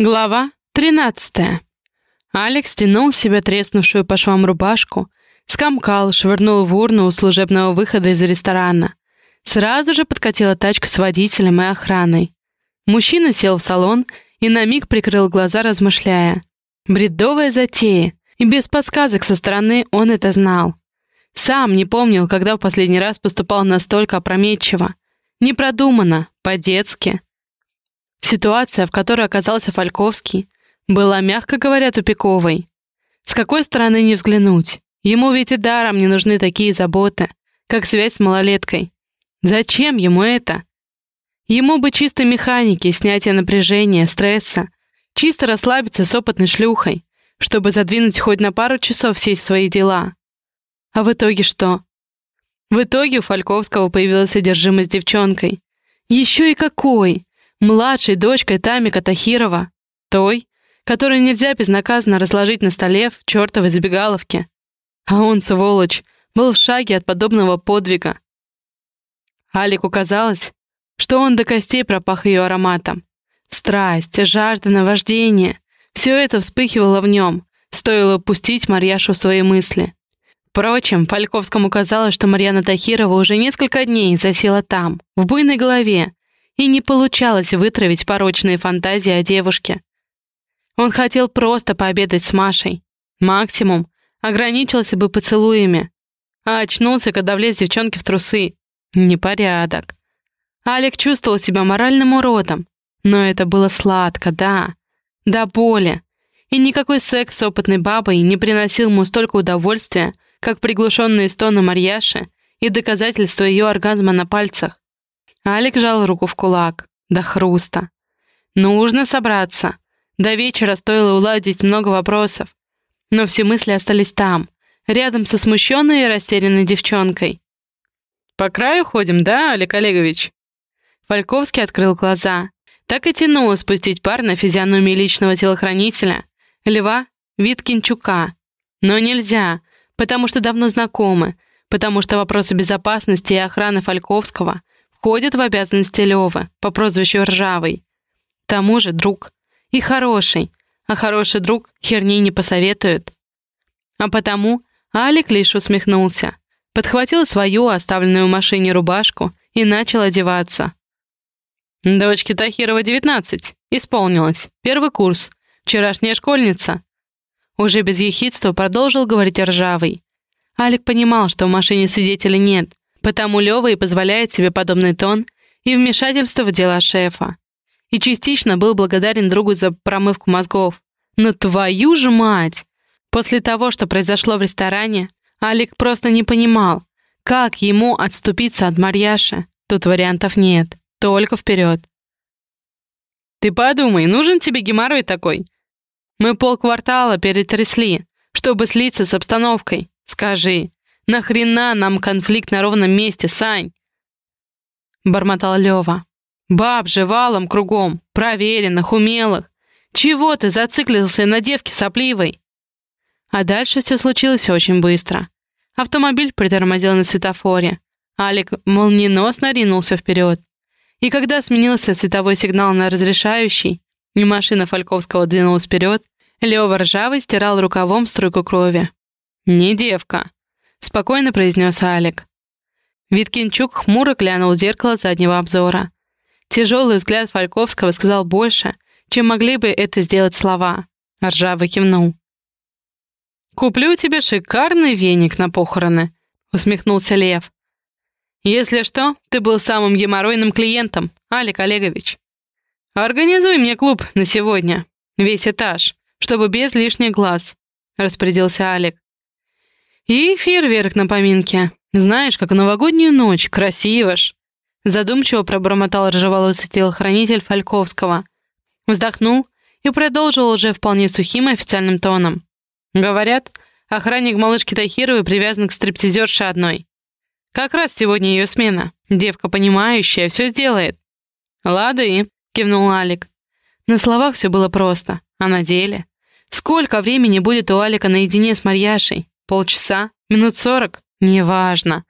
Глава 13. Алекс стянул с себя треснувшую по швам рубашку, скомкал, швырнул в урну у служебного выхода из ресторана. Сразу же подкатила тачка с водителем и охраной. Мужчина сел в салон и на миг прикрыл глаза, размышляя. Бредовая затея, и без подсказок со стороны он это знал. Сам не помнил, когда в последний раз поступал настолько опрометчиво. Непродуманно, по-детски. Ситуация, в которой оказался Фальковский, была, мягко говоря, тупиковой. С какой стороны не взглянуть? Ему ведь и даром не нужны такие заботы, как связь с малолеткой. Зачем ему это? Ему бы чисто механики, снятие напряжения, стресса, чисто расслабиться с опытной шлюхой, чтобы задвинуть хоть на пару часов все свои дела. А в итоге что? В итоге у Фальковского появилась одержимость девчонкой. Еще и какой! Младшей дочкой Тамика Тахирова, той, которую нельзя безнаказанно разложить на столе в чертовой забегаловке. А он, сволочь, был в шаге от подобного подвига. Алику казалось, что он до костей пропах ее ароматом. Страсть, жажда наваждения — все это вспыхивало в нем, стоило пустить Марьяшу в свои мысли. Впрочем, Фальковскому казалось, что Марьяна Тахирова уже несколько дней засела там, в буйной голове, и не получалось вытравить порочные фантазии о девушке. Он хотел просто пообедать с Машей. Максимум ограничился бы поцелуями. А очнулся, когда влез девчонки в трусы. Непорядок. Алик чувствовал себя моральным уродом. Но это было сладко, да. До боли. И никакой секс с опытной бабой не приносил ему столько удовольствия, как приглушенные стоны Марьяши и доказательства ее оргазма на пальцах. Алик жал руку в кулак. До хруста. Нужно собраться. До вечера стоило уладить много вопросов. Но все мысли остались там, рядом со смущенной и растерянной девчонкой. «По краю ходим, да, Олег Олегович?» Фальковский открыл глаза. Так и тянуло спустить пар на физиономии личного телохранителя, Льва Виткинчука. Но нельзя, потому что давно знакомы, потому что вопросы безопасности и охраны Фальковского входит в обязанности Лёвы по прозвищу Ржавый. К тому же друг. И хороший. А хороший друг херни не посоветует. А потому Алик лишь усмехнулся, подхватил свою оставленную в машине рубашку и начал одеваться. «Дочке Тахирова 19. Исполнилось. Первый курс. Вчерашняя школьница». Уже без ехидства продолжил говорить Ржавый. Алик понимал, что в машине свидетелей нет, Потому Лёва и позволяет себе подобный тон и вмешательство в дела шефа. И частично был благодарен другу за промывку мозгов. Но твою же мать! После того, что произошло в ресторане, Алик просто не понимал, как ему отступиться от Марьяши. Тут вариантов нет, только вперед. «Ты подумай, нужен тебе геморрой такой? Мы полквартала перетрясли, чтобы слиться с обстановкой. Скажи, Нахрена нам конфликт на ровном месте, Сань?» Бормотал Лёва. «Баб же валом кругом, проверенных, умелых. Чего ты зациклился на девке сопливой?» А дальше все случилось очень быстро. Автомобиль притормозил на светофоре. Алик молниеносно ринулся вперед. И когда сменился световой сигнал на разрешающий, и машина Фальковского двинулась вперед, Лёва ржавый стирал рукавом струйку крови. «Не девка», — спокойно произнес Алик. Виткинчук хмуро глянул в зеркало заднего обзора. Тяжелый взгляд Фальковского сказал больше, чем могли бы это сделать слова. Ржавый кивнул. «Куплю тебе шикарный веник на похороны», — усмехнулся Лев. «Если что, ты был самым геморройным клиентом, Алик Олегович. Организуй мне клуб на сегодня, весь этаж, чтобы без лишних глаз», — распорядился Алик. И фейерверк на поминке. Знаешь, как новогоднюю ночь, красиво ж. Задумчиво пробормотал ржеволосый телохранитель Фальковского. Вздохнул и продолжил уже вполне сухим и официальным тоном. Говорят, охранник малышки Тахировой привязан к стриптизерше одной. Как раз сегодня ее смена. Девка понимающая, все сделает. «Лады», — кивнул Алик. На словах все было просто, а на деле? Сколько времени будет у Алика наедине с Марьяшей? Полчаса? Минут сорок? Неважно.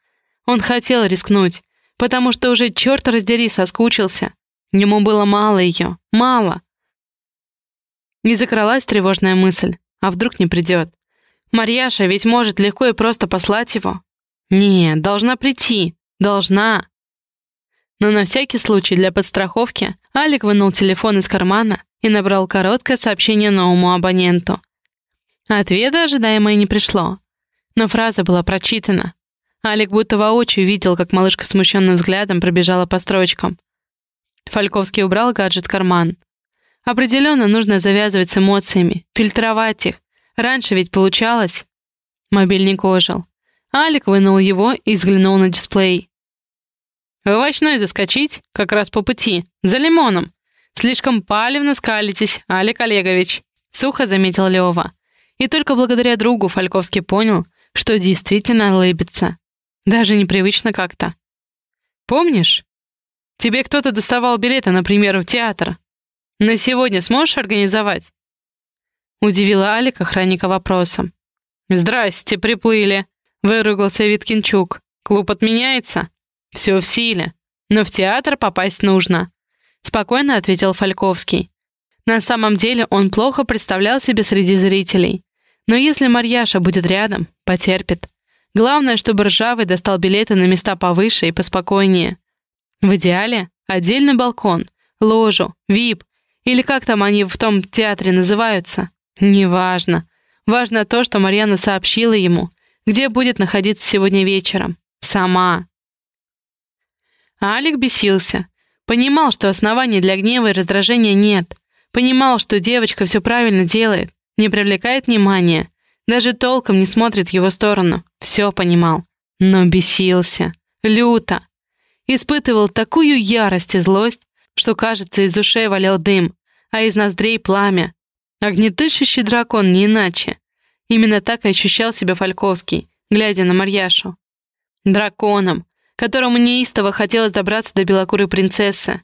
Он хотел рискнуть, потому что уже, черт раздери, соскучился. Ему было мало ее, мало. Не закралась тревожная мысль. А вдруг не придет? Марьяша ведь может легко и просто послать его. Не, должна прийти. Должна. Но на всякий случай для подстраховки Алик вынул телефон из кармана и набрал короткое сообщение новому абоненту. Ответа ожидаемое не пришло. Но фраза была прочитана. Алик будто воочию видел, как малышка смущенным взглядом пробежала по строчкам. Фальковский убрал гаджет в карман. Определенно нужно завязывать с эмоциями, фильтровать их. Раньше ведь получалось. Мобильник ожил. Алик вынул его и взглянул на дисплей. «В овощной заскочить? Как раз по пути. За лимоном. Слишком палевно скалитесь, Алик Олегович», — сухо заметил Лёва. И только благодаря другу Фальковский понял, что действительно улыбится. Даже непривычно как-то. «Помнишь? Тебе кто-то доставал билеты, например, в театр. На сегодня сможешь организовать?» Удивила Алик охранника вопросом. «Здрасте, приплыли!» — выругался Виткинчук. «Клуб отменяется?» «Все в силе. Но в театр попасть нужно», — спокойно ответил Фальковский. На самом деле он плохо представлял себе среди зрителей. Но если Марьяша будет рядом, потерпит. Главное, чтобы Ржавый достал билеты на места повыше и поспокойнее. В идеале отдельный балкон, ложу, вип или как там они в том театре называются? Неважно. Важно то, что Марьяна сообщила ему, где будет находиться сегодня вечером. Сама. Алик бесился. Понимал, что оснований для гнева и раздражения нет. Понимал, что девочка все правильно делает, не привлекает внимания, даже толком не смотрит в его сторону. Все понимал. Но бесился. Люто. Испытывал такую ярость и злость, что, кажется, из ушей валил дым, а из ноздрей пламя. Огнетышащий дракон не иначе. Именно так ощущал себя Фальковский, глядя на Марьяшу. Драконом, которому неистово хотелось добраться до белокурой принцессы.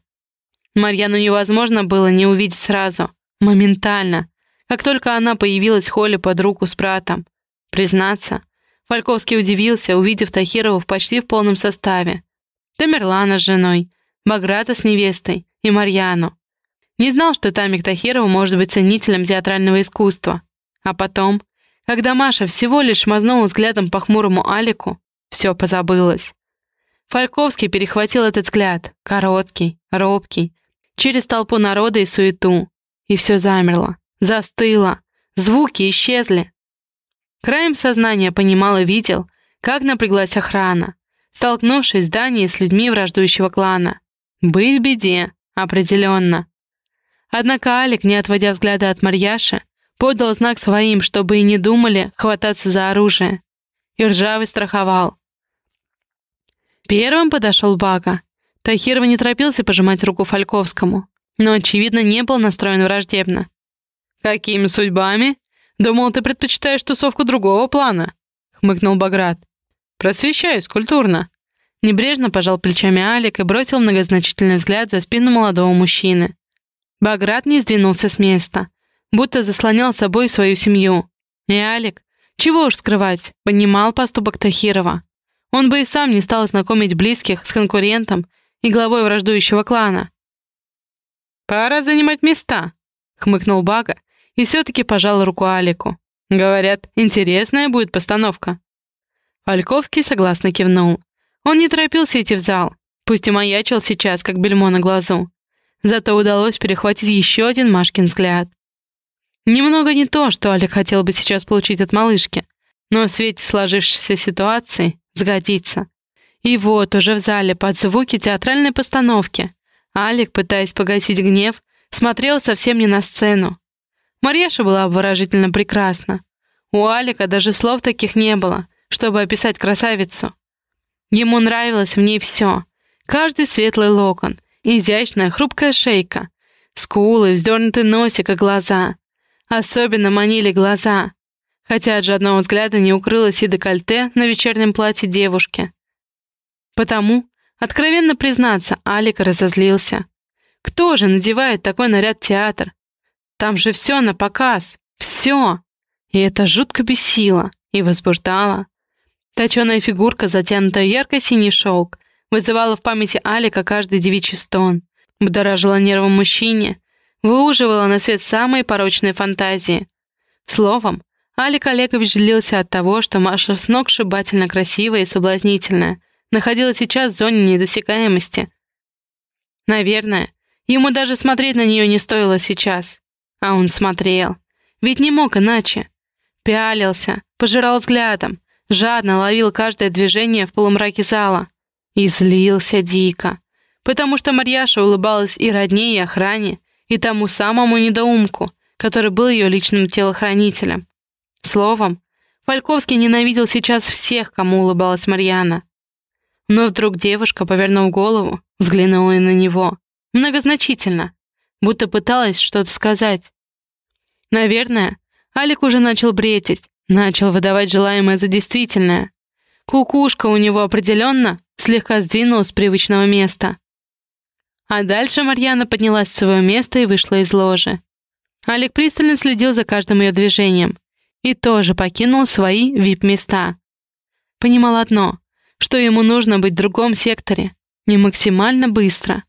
Марьяну невозможно было не увидеть сразу, моментально, как только она появилась в под руку с братом. Признаться, Фальковский удивился, увидев Тахирову почти в полном составе. Тамерлана с женой, Баграта с невестой и Марьяну. Не знал, что Тамик Тахирова может быть ценителем театрального искусства. А потом, когда Маша всего лишь мазнула взглядом по хмурому Алику, все позабылось. Фальковский перехватил этот взгляд, короткий, робкий, через толпу народа и суету. И все замерло, застыло, звуки исчезли. Краем сознания понимал и видел, как напряглась охрана, столкнувшись в здании с людьми враждующего клана. Быть беде, определенно. Однако Алик, не отводя взгляда от Марьяши, подал знак своим, чтобы и не думали хвататься за оружие. И ржавый страховал. Первым подошел Бага. Тахиров не торопился пожимать руку Фальковскому, но, очевидно, не был настроен враждебно. «Какими судьбами? Думал, ты предпочитаешь тусовку другого плана», — хмыкнул Баграт. «Просвещаюсь культурно». Небрежно пожал плечами Алик и бросил многозначительный взгляд за спину молодого мужчины. Баграт не сдвинулся с места, будто заслонял собой свою семью. И Алик, чего уж скрывать, понимал поступок Тахирова. Он бы и сам не стал знакомить близких с конкурентом и главой враждующего клана. «Пора занимать места», — хмыкнул Бага и все-таки пожал руку Алику. «Говорят, интересная будет постановка». Фальковский согласно кивнул. Он не торопился идти в зал, пусть и маячил сейчас, как бельмо на глазу. Зато удалось перехватить еще один Машкин взгляд. Немного не то, что Олег хотел бы сейчас получить от малышки, но в свете сложившейся ситуации сгодится. И вот уже в зале под звуки театральной постановки Алик, пытаясь погасить гнев, смотрел совсем не на сцену. Марьяша была обворожительно прекрасна. У Алика даже слов таких не было, чтобы описать красавицу. Ему нравилось в ней все. Каждый светлый локон, Изящная, хрупкая шейка, скулы, вздернутый носик и глаза. Особенно манили глаза, хотя от жадного взгляда не укрылось и декольте на вечернем платье девушки. Потому, откровенно признаться, Алик разозлился. Кто же надевает такой наряд в театр? Там же все на показ, все. И это жутко бесило и возбуждало. Точеная фигурка, затянутая ярко-синий шелк, вызывала в памяти Алика каждый девичий стон, будоражила нервы мужчине, выуживала на свет самые порочные фантазии. Словом, Алик Олегович злился от того, что Маша сногсшибательно красивая и соблазнительная, находилась сейчас в зоне недосягаемости. Наверное, ему даже смотреть на нее не стоило сейчас. А он смотрел. Ведь не мог иначе. Пялился, пожирал взглядом, жадно ловил каждое движение в полумраке зала. И злился дико. Потому что Марьяша улыбалась и родне, и охране, и тому самому недоумку, который был ее личным телохранителем. Словом, Фальковский ненавидел сейчас всех, кому улыбалась Марьяна. Но вдруг девушка, повернув голову, взглянула на него. Многозначительно, будто пыталась что-то сказать. Наверное, Алик уже начал бретить, начал выдавать желаемое за действительное. Кукушка у него определенно слегка сдвинулась с привычного места. А дальше Марьяна поднялась в свое место и вышла из ложи. Алик пристально следил за каждым ее движением и тоже покинул свои вип-места. Понимал одно, что ему нужно быть в другом секторе, не максимально быстро.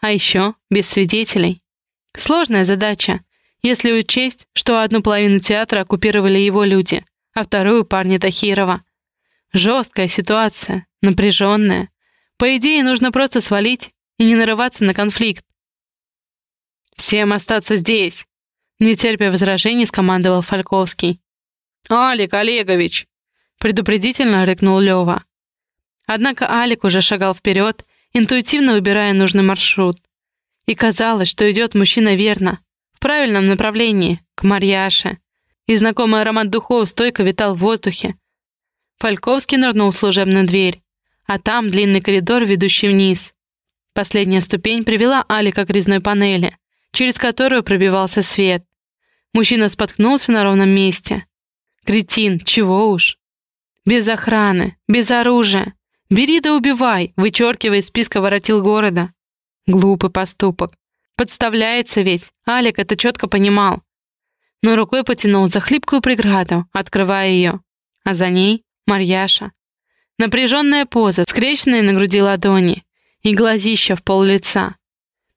А еще без свидетелей. Сложная задача, если учесть, что одну половину театра оккупировали его люди, а вторую — парни Тахирова. Жесткая ситуация, напряженная. По идее, нужно просто свалить и не нарываться на конфликт. «Всем остаться здесь!» Не терпя возражений, скомандовал Фальковский. «Алик Олегович!» Предупредительно рыкнул Лёва. Однако Алик уже шагал вперед, интуитивно выбирая нужный маршрут. И казалось, что идет мужчина верно, в правильном направлении, к Марьяше. И знакомый аромат духов стойко витал в воздухе. Фальковский нырнул в служебную дверь, а там длинный коридор, ведущий вниз. Последняя ступень привела Алика к резной панели, через которую пробивался свет. Мужчина споткнулся на ровном месте. Кретин, чего уж. Без охраны, без оружия. Бери да убивай, вычеркивая из списка воротил города. Глупый поступок. Подставляется ведь, Алик это четко понимал. Но рукой потянул за хлипкую преграду, открывая ее. А за ней Марьяша. Напряженная поза, скрещенные на груди ладони и глазища в пол лица.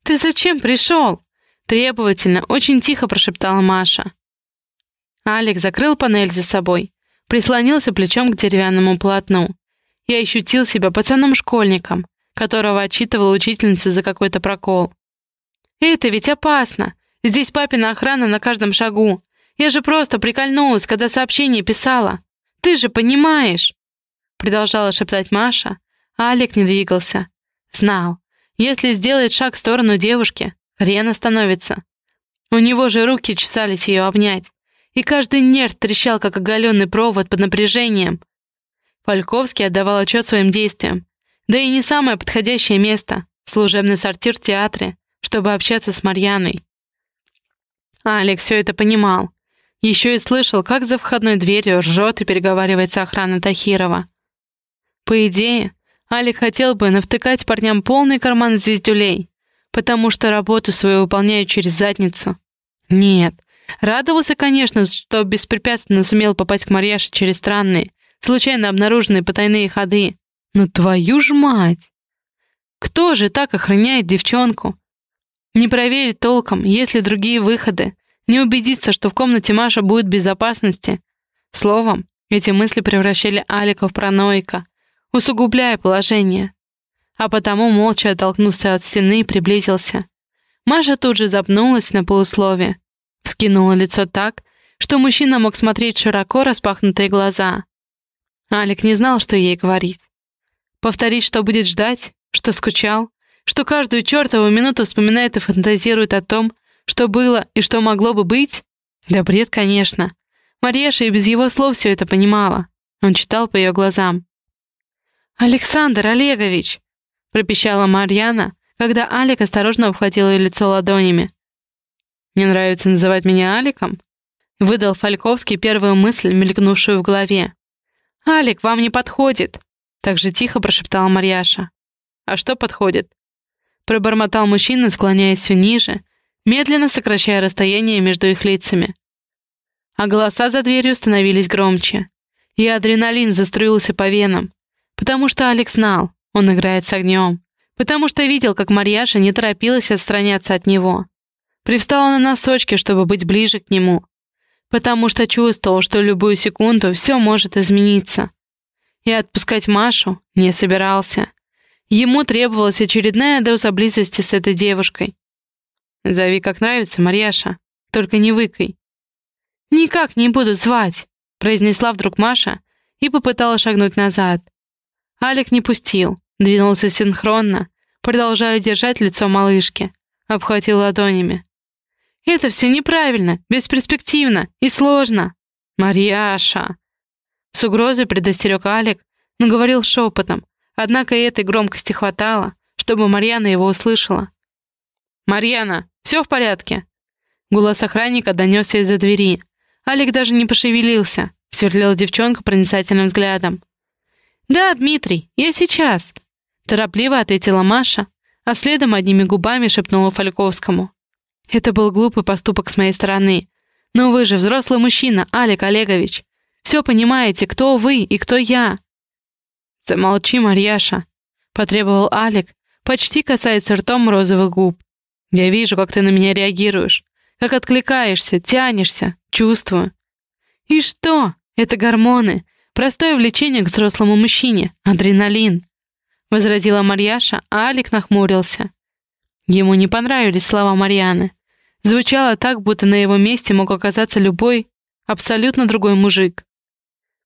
«Ты зачем пришел?» Требовательно, очень тихо прошептала Маша. Алик закрыл панель за собой, прислонился плечом к деревянному полотну и ощутил себя пацаном-школьником, которого отчитывала учительница за какой-то прокол. «Это ведь опасно! Здесь папина охрана на каждом шагу. Я же просто прикольнулась, когда сообщение писала. Ты же понимаешь!» Продолжала шептать Маша, а Алик не двигался. Знал, если сделает шаг в сторону девушки, хрен остановится. У него же руки чесались ее обнять, и каждый нерв трещал, как оголенный провод под напряжением. Фальковский отдавал отчет своим действиям, да и не самое подходящее место — служебный сортир в театре, чтобы общаться с Марьяной. Алекс все это понимал. Еще и слышал, как за входной дверью ржет и переговаривается охрана Тахирова. По идее, Алик хотел бы навтыкать парням полный карман звездюлей, потому что работу свою выполняют через задницу. Нет, радовался, конечно, что беспрепятственно сумел попасть к Марьяше через странные, случайно обнаруженные потайные ходы. Но твою ж мать! Кто же так охраняет девчонку? Не проверить толком, есть ли другие выходы, не убедиться, что в комнате Маша будет в безопасности. Словом, эти мысли превращали Алика в параноика, усугубляя положение. А потому молча оттолкнулся от стены и приблизился. Маша тут же запнулась на полуслове, вскинула лицо так, что мужчина мог смотреть широко распахнутые глаза. Алик не знал, что ей говорить. Повторить, что будет ждать, что скучал, что каждую чертову минуту вспоминает и фантазирует о том, что было и что могло бы быть? Да бред, конечно. Мареша и без его слов все это понимала. Он читал по ее глазам. «Александр Олегович!» — пропищала Марьяна, когда Алик осторожно обхватил ее лицо ладонями. «Не нравится называть меня Аликом?» — выдал Фальковский первую мысль, мелькнувшую в голове. «Алик вам не подходит!» — так же тихо прошептала Марьяша. «А что подходит?» Пробормотал мужчина, склоняясь все ниже, медленно сокращая расстояние между их лицами. А голоса за дверью становились громче, и адреналин заструился по венам, Потому что Алекс знал, он играет с огнем. Потому что видел, как Марьяша не торопилась отстраняться от него. Привстала на носочки, чтобы быть ближе к нему, потому что чувствовал, что любую секунду все может измениться. И отпускать Машу не собирался. Ему требовалась очередная доза близости с этой девушкой. «Зови как нравится, Марьяша, только не выкай». «Никак не буду звать», — произнесла вдруг Маша и попыталась шагнуть назад. Алик не пустил, двинулся синхронно, продолжая держать лицо малышки, обхватил ладонями. «Это все неправильно, бесперспективно и сложно!» «Марьяша!» С угрозой предостерег Алик, но говорил шепотом, однако и этой громкости хватало, чтобы Марьяна его услышала. «Марьяна, все в порядке?» Голос охранника донесся из-за двери. Алик даже не пошевелился, сверлила девчонку проницательным взглядом. «Да, Дмитрий, я сейчас!» Торопливо ответила Маша, а следом одними губами шепнула Фальковскому. «Это был глупый поступок с моей стороны. Но вы же взрослый мужчина, Алик Олегович. Все понимаете, кто вы и кто я». «Замолчи, Марьяша», — потребовал Алик, почти касаясь ртом розовых губ. «Я вижу, как ты на меня реагируешь, как откликаешься, тянешься, чувствую». «И что? Это гормоны, Простое влечение к взрослому мужчине, адреналин. Возразила Марьяша, а Алик нахмурился. Ему не понравились слова Марьяны. Звучало так, будто на его месте мог оказаться любой, абсолютно другой мужик.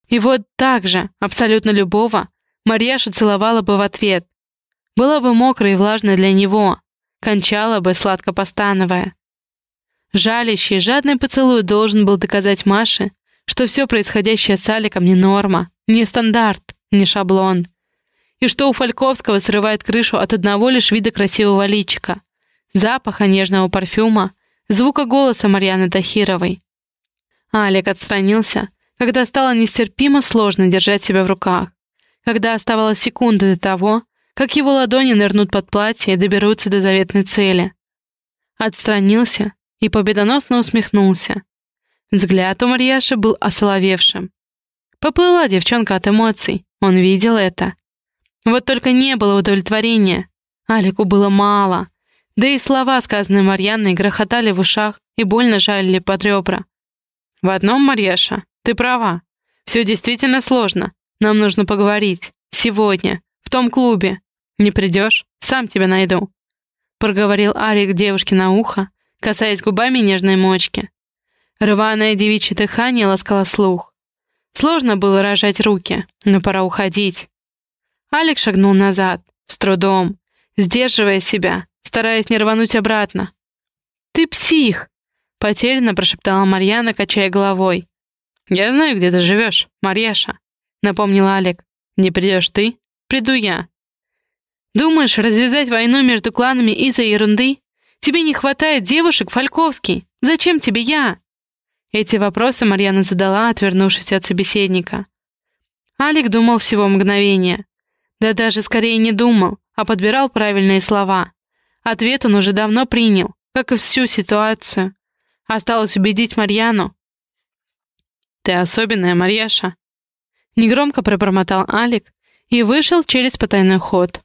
И вот так же, абсолютно любого, Марьяша целовала бы в ответ. Была бы мокрая и влажная для него, кончала бы, сладко постановая. Жалящий, жадный поцелуй должен был доказать Маше, что все происходящее с Аликом не норма, не стандарт, не шаблон. И что у Фальковского срывает крышу от одного лишь вида красивого личика, запаха нежного парфюма, звука голоса Марьяны Тахировой. Алик отстранился, когда стало нестерпимо сложно держать себя в руках, когда оставалось секунды до того, как его ладони нырнут под платье и доберутся до заветной цели. Отстранился и победоносно усмехнулся, Взгляд у Марьяши был осоловевшим. Поплыла девчонка от эмоций, он видел это. Вот только не было удовлетворения. Алику было мало. Да и слова, сказанные Марьяной, грохотали в ушах и больно жалили под ребра. «В одном, Марьяша, ты права. Все действительно сложно. Нам нужно поговорить. Сегодня. В том клубе. Не придешь? Сам тебя найду», — проговорил Арик девушке на ухо, касаясь губами нежной мочки. Рваное девичье дыхание ласкало слух. Сложно было рожать руки, но пора уходить. Алик шагнул назад, с трудом, сдерживая себя, стараясь не рвануть обратно. «Ты псих!» — потерянно прошептала Марьяна, качая головой. «Я знаю, где ты живешь, Марьяша», — напомнил Алик. «Не придешь ты, приду я». «Думаешь, развязать войну между кланами из-за ерунды? Тебе не хватает девушек, Фальковский. Зачем тебе я?» Эти вопросы Марьяна задала, отвернувшись от собеседника. Алик думал всего мгновение. Да даже скорее не думал, а подбирал правильные слова. Ответ он уже давно принял, как и всю ситуацию. Осталось убедить Марьяну. «Ты особенная, Марьяша!» Негромко пробормотал Алик и вышел через потайной ход.